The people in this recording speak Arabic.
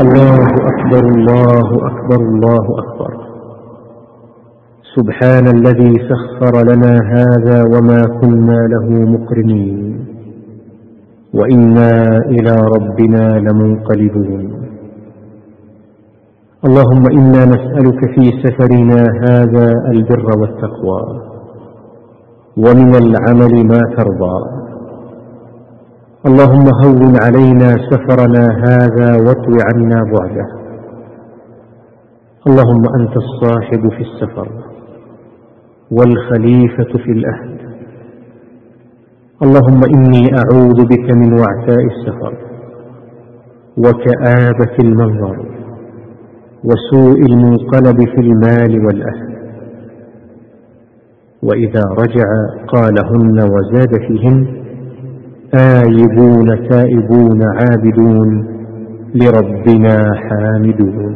الله أكبر الله أكبر الله أكبر. سبحان الذي سخر لنا هذا وما كنا له مقرنين. وإنا إلى ربنا لمنقلبون. اللهم إنا نسألك في سفرنا هذا البر والتقوى. ومن العمل ما ترضى. اللهم هون علينا سفرنا هذا واطو عنا بعده. اللهم أنت الصاحب في السفر والخليفة في الأهل. اللهم إني أعوذ بك من وعثاء السفر وكآبة المنظر وسوء المنقلب في المال والأهل. وإذا رجع قالهن وزاد فيهن آيبون تائبون عابدون لربنا حامدون